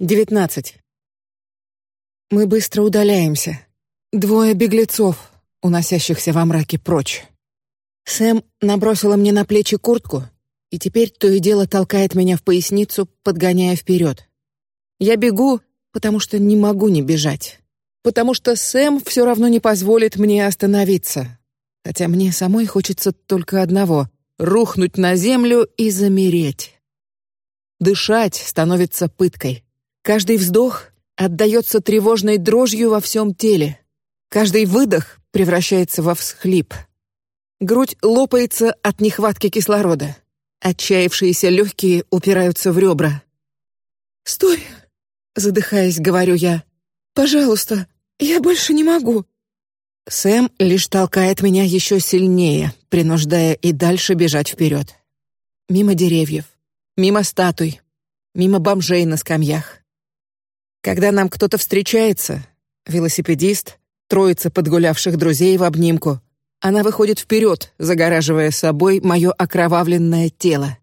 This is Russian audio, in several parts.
Девятнадцать. Мы быстро удаляемся. Двое беглецов, уносящихся во мраке прочь. Сэм набросила мне на плечи куртку и теперь то и дело толкает меня в поясницу, подгоняя вперед. Я бегу, потому что не могу не бежать, потому что Сэм все равно не позволит мне остановиться, хотя мне самой хочется только одного — рухнуть на землю и замереть. Дышать становится пыткой. Каждый вздох отдается тревожной дрожью во всем теле. Каждый выдох превращается во всхлип. Грудь лопается от нехватки кислорода. Отчаявшиеся легкие упираются в ребра. Стой, задыхаясь, говорю я. Пожалуйста, я больше не могу. Сэм лишь толкает меня еще сильнее, принуждая и дальше бежать вперед. Мимо деревьев, мимо статуй, мимо бомжей на скамьях. Когда нам кто-то встречается, велосипедист, троица подгулявших друзей в обнимку, она выходит вперед, загораживая собой мое окровавленное тело.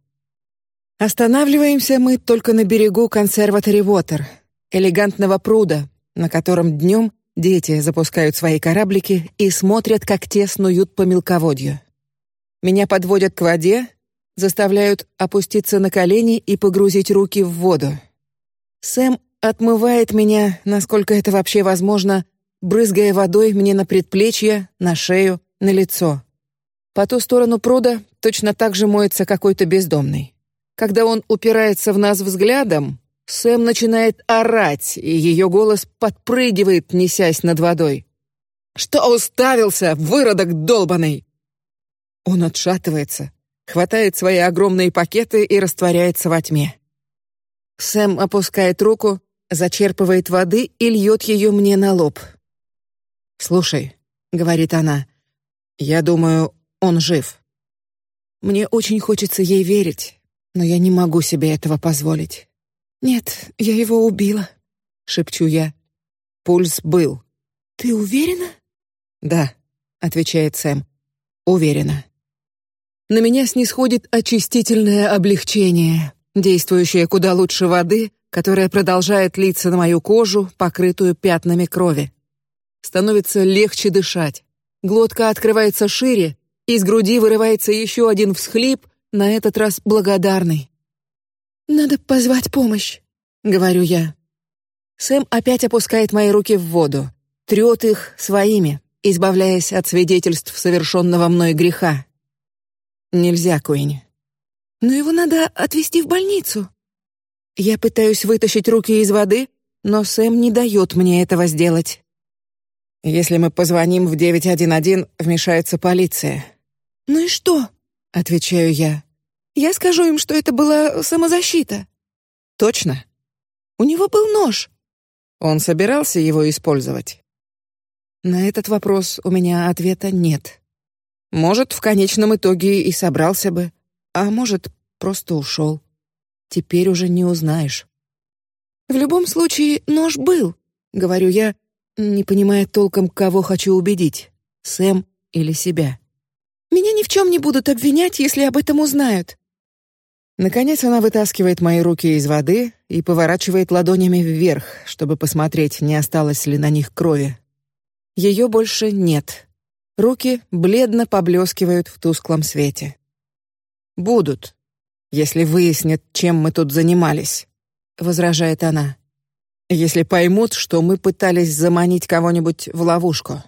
Останавливаемся мы только на берегу консерватори Вотер, элегантного пруда, на котором днем дети запускают свои кораблики и смотрят, как те снуют по мелководью. Меня подводят к воде, заставляют опуститься на колени и погрузить руки в воду. Сэм отмывает меня, насколько это вообще возможно, брызгая водой мне на предплечье, на шею, на лицо. По ту сторону пруда точно так же моется какой-то бездомный. Когда он упирается в нас взглядом, Сэм начинает орать, и ее голос подпрыгивает, несясь над водой. Что уставился, выродок долбаный! Он отшатывается, хватает свои огромные пакеты и растворяется во тьме. Сэм опускает руку, зачерпывает воды и льет ее мне на лоб. Слушай, говорит она, я думаю, он жив. Мне очень хочется ей верить, но я не могу себе этого позволить. Нет, я его убила, шепчу я. Пульс был. Ты уверена? Да, отвечает Сэм. Уверена. На меня снисходит очистительное облегчение, действующее куда лучше воды, которая продолжает литься на мою кожу, покрытую пятнами крови. Становится легче дышать. Глотка открывается шире, из груди вырывается еще один всхлип, на этот раз благодарный. Надо позвать помощь, говорю я. Сэм опять опускает мои руки в воду, трет их своими, избавляясь от свидетельств совершенного мной греха. Нельзя, Куинни. Но его надо отвезти в больницу. Я пытаюсь вытащить руки из воды, но Сэм не дает мне этого сделать. Если мы позвоним в 911, вмешается полиция. Ну и что? Отвечаю я. Я скажу им, что это была самозащита. Точно. У него был нож. Он собирался его использовать. На этот вопрос у меня ответа нет. Может, в конечном итоге и собрался бы, а может, просто ушел. Теперь уже не узнаешь. В любом случае нож был, говорю я, не понимая толком, кого хочу убедить, Сэм или себя. Меня ни в чем не будут обвинять, если об этом узнают. Наконец она вытаскивает мои руки из воды и поворачивает ладонями вверх, чтобы посмотреть, не осталось ли на них крови. Ее больше нет. Руки бледно поблескивают в тусклом свете. Будут, если выяснят, чем мы тут занимались, возражает она. Если поймут, что мы пытались заманить кого-нибудь в ловушку,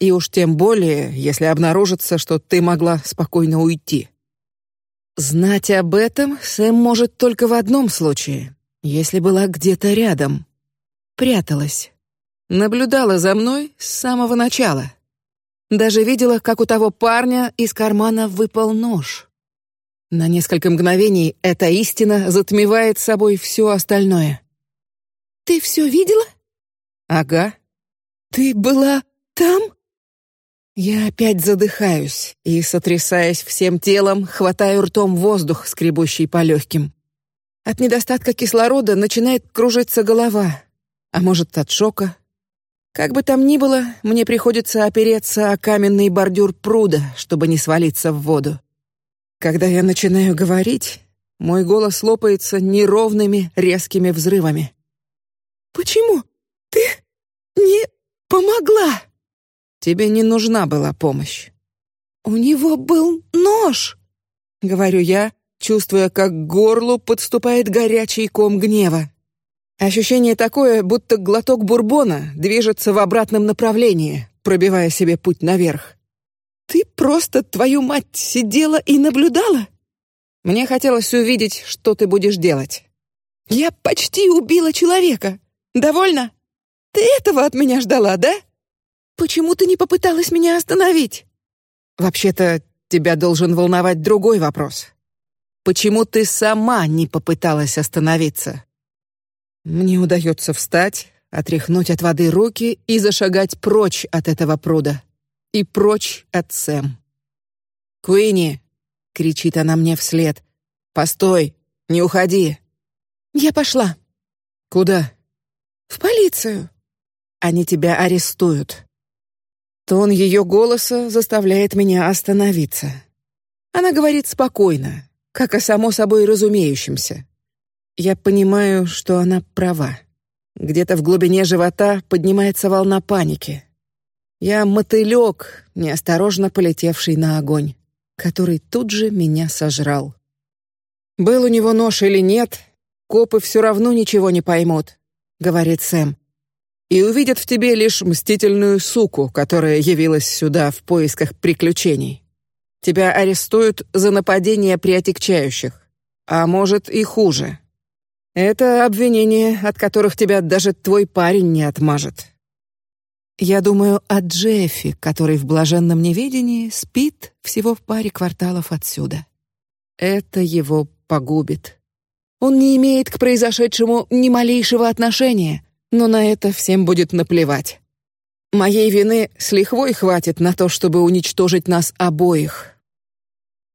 и уж тем более, если обнаружится, что ты могла спокойно уйти. Знать об этом Сэм может только в одном случае, если была где-то рядом, пряталась, наблюдала за мной с самого начала, даже видела, как у того парня из кармана выпал нож. На несколько мгновений эта истина затмевает собой все остальное. Ты все видела? Ага. Ты была там? Я опять задыхаюсь и, сотрясаясь всем телом, хватаю ртом воздух, скребущий по легким. От недостатка кислорода начинает кружиться голова, а может от шока. Как бы там ни было, мне приходится опереться о каменный бордюр пруда, чтобы не свалиться в воду. Когда я начинаю говорить, мой голос лопается неровными резкими взрывами. Почему ты не помогла?» «Тебе не нужна была помощь». «У него был нож», — говорю я, чувствуя, как к горлу подступает горячий ком гнева. Ощущение такое, будто глоток бурбона движется в обратном направлении, пробивая себе путь наверх. Просто твою мать сидела и наблюдала? Мне хотелось увидеть, что ты будешь делать. Я почти убила человека. Довольно? Ты этого от меня ждала, да? Почему ты не попыталась меня остановить? Вообще-то тебя должен волновать другой вопрос. Почему ты сама не попыталась остановиться? Мне удается встать, отряхнуть от воды руки и зашагать прочь от этого пруда и прочь от Сэм. Куини, кричит она мне вслед. Постой, не уходи. Я пошла. Куда? В полицию. Они тебя арестуют. Тон ее голоса заставляет меня остановиться. Она говорит спокойно, как о само собой разумеющемся. Я понимаю, что она права. Где-то в глубине живота поднимается волна паники. Я мотылек, неосторожно полетевший на огонь, который тут же меня сожрал. Был у него нож или нет, копы все равно ничего не поймут, говорит Сэм, и увидят в тебе лишь мстительную суку, которая явилась сюда в поисках приключений. Тебя арестуют за нападение при отягчающих, а может и хуже. Это обвинения, от которых тебя даже твой парень не отмажет. Я думаю о Джеффи, который в блаженном неведении спит всего в паре кварталов отсюда. Это его погубит. Он не имеет к произошедшему ни малейшего отношения, но на это всем будет наплевать. Моей вины с лихвой хватит на то, чтобы уничтожить нас обоих.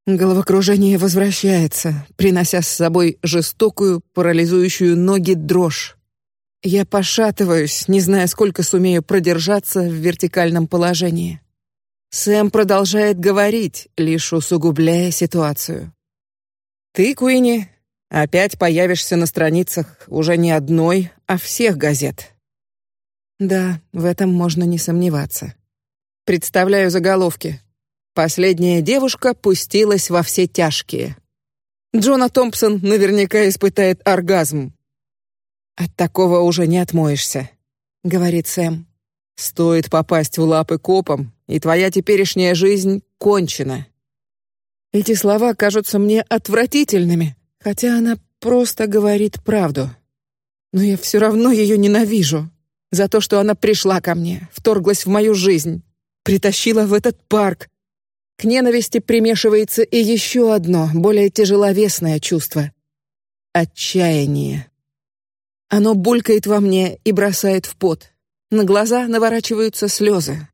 Головокружение возвращается, принося с собой жестокую, парализующую ноги дрожь. Я пошатываюсь, не зная, сколько сумею продержаться в вертикальном положении. Сэм продолжает говорить, лишь усугубляя ситуацию. Ты, Куини, опять появишься на страницах уже не одной, а всех газет. Да, в этом можно не сомневаться. Представляю заголовки. Последняя девушка пустилась во все тяжкие. Джона Томпсон наверняка испытает оргазм. От такого уже не отмоешься, говорит Сэм. Стоит попасть в лапы копам, и твоя теперешняя жизнь кончена. Эти слова кажутся мне отвратительными, хотя она просто говорит правду. Но я все равно ее ненавижу за то, что она пришла ко мне, вторглась в мою жизнь, притащила в этот парк, к ненависти примешивается и еще одно, более тяжеловесное чувство — отчаяние. Оно булькает во мне и бросает в пот. На глаза наворачиваются слезы.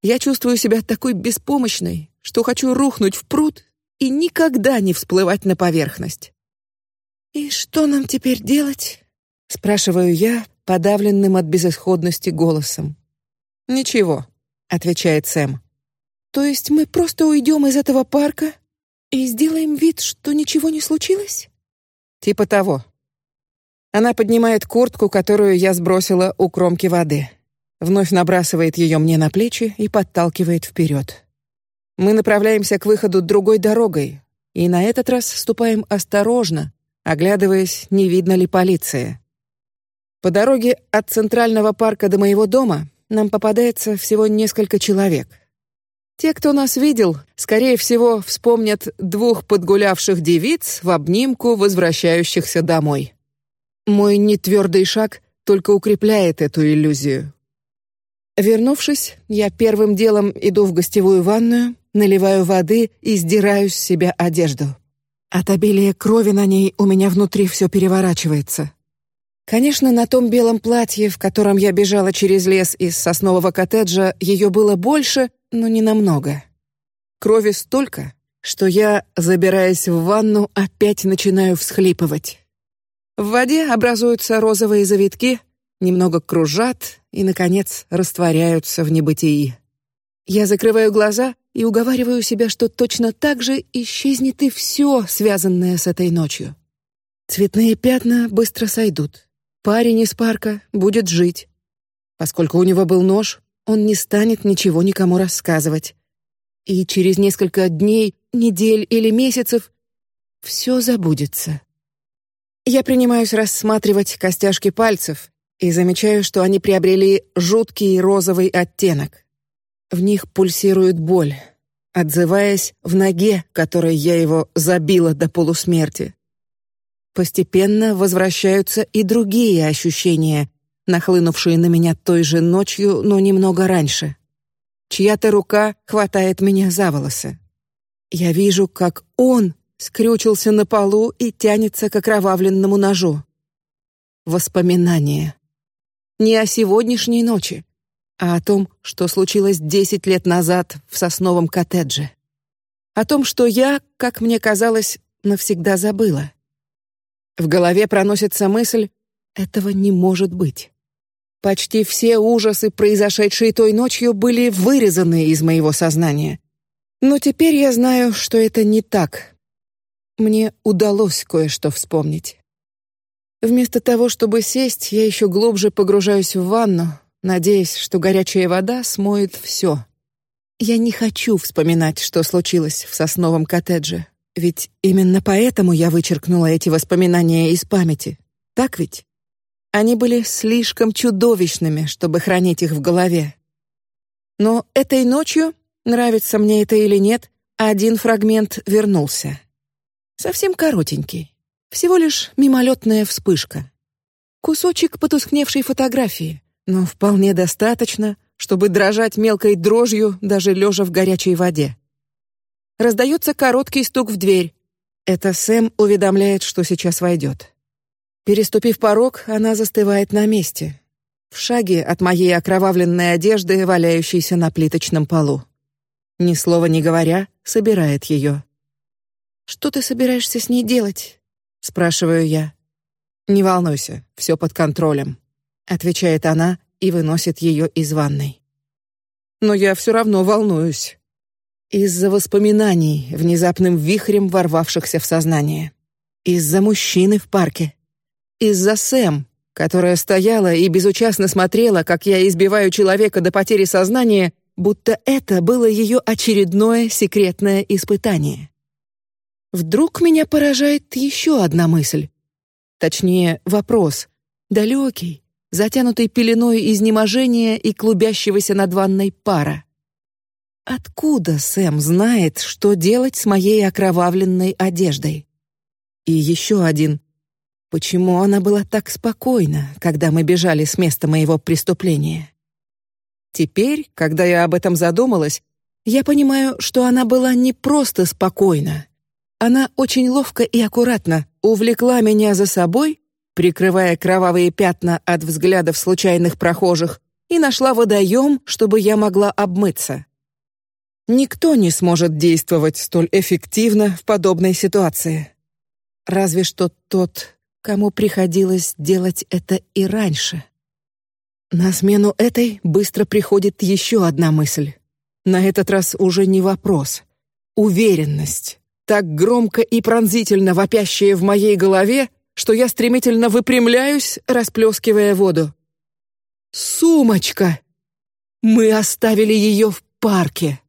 Я чувствую себя такой беспомощной, что хочу рухнуть в пруд и никогда не всплывать на поверхность. И что нам теперь делать? спрашиваю я, подавленным от безысходности голосом. Ничего, отвечает Сэм. То есть мы просто уйдем из этого парка и сделаем вид, что ничего не случилось? Типа того. Она поднимает куртку, которую я сбросила у кромки воды, вновь набрасывает ее мне на плечи и подталкивает вперед. Мы направляемся к выходу другой дорогой, и на этот раз ступаем осторожно, оглядываясь, не видно ли полиции. По дороге от центрального парка до моего дома нам попадается всего несколько человек — те, кто нас видел, скорее всего, вспомнят двух подгулявших девиц в обнимку возвращающихся домой. Мой нетвердый шаг только укрепляет эту иллюзию. Вернувшись, я первым делом иду в гостевую ванную, наливаю воды и сдираю с себя одежду. От обилия крови на ней у меня внутри все переворачивается. Конечно, на том белом платье, в котором я бежала через лес из соснового коттеджа, ее было больше, но не намного. Крови столько, что я, забираясь в ванну, опять начинаю всхлипывать. В воде образуются розовые завитки, немного кружат и, наконец, растворяются в небытии. Я закрываю глаза и уговариваю себя, что точно так же исчезнет и все, связанное с этой ночью. Цветные пятна быстро сойдут. Парень из парка будет жить. Поскольку у него был нож, он не станет ничего никому рассказывать. И через несколько дней, недель или месяцев все забудется. Я принимаюсь рассматривать костяшки пальцев и замечаю, что они приобрели жуткий розовый оттенок. В них пульсирует боль, отзываясь в ноге, которой я его забила до полусмерти. Постепенно возвращаются и другие ощущения, нахлынувшие на меня той же ночью, но немного раньше. Чья-то рука хватает меня за волосы. Я вижу, как он скрючился на полу и тянется к окровавленному ножу. Воспоминания. Не о сегодняшней ночи, а о том, что случилось десять лет назад в сосновом коттедже. О том, что я, как мне казалось, навсегда забыла. В голове проносится мысль: этого не может быть. Почти все ужасы, произошедшие той ночью, были вырезаны из моего сознания. Но теперь я знаю, что это не так. Мне удалось кое-что вспомнить. Вместо того, чтобы сесть, я еще глубже погружаюсь в ванну, надеясь, что горячая вода смоет все. Я не хочу вспоминать, что случилось в сосновом коттедже. Ведь именно поэтому я вычеркнула эти воспоминания из памяти. Так ведь? Они были слишком чудовищными, чтобы хранить их в голове. Но этой ночью, нравится мне это или нет, один фрагмент вернулся. Совсем коротенький, всего лишь мимолетная вспышка, кусочек потускневшей фотографии, но вполне достаточно, чтобы дрожать мелкой дрожью даже лежа в горячей воде. Раздается короткий стук в дверь. Это Сэм уведомляет, что сейчас войдет. Переступив порог, она застывает на месте, в шаге от моей окровавленной одежды, валяющейся на плиточном полу. Ни слова не говоря, собирает ее. Что ты собираешься с ней делать? спрашиваю я. Не волнуйся, все под контролем, отвечает она и выносит ее из ванной. Но я все равно волнуюсь из-за воспоминаний, внезапным вихрем ворвавшихся в сознание, из-за мужчины в парке, из-за Сэм, которая стояла и безучастно смотрела, как я избиваю человека до потери сознания, будто это было ее очередное секретное испытание. Вдруг меня поражает еще одна мысль, точнее вопрос, далекий, затянутый пеленой изнеможения и клубящегося над ванной пара. Откуда Сэм знает, что делать с моей окровавленной одеждой? И еще один. Почему она была так спокойна, когда мы бежали с места моего преступления? Теперь, когда я об этом задумалась, я понимаю, что она была не просто спокойна. Она очень ловко и аккуратно увлекла меня за собой, прикрывая кровавые пятна от взглядов случайных прохожих, и нашла водоем, чтобы я могла обмыться. Никто не сможет действовать столь эффективно в подобной ситуации. Разве что тот, кому приходилось делать это и раньше. На смену этой быстро приходит еще одна мысль. На этот раз уже не вопрос, уверенность, так громко и пронзительно вопящая в моей голове, что я стремительно выпрямляюсь, расплескивая воду. Сумочка. Мы оставили ее в парке.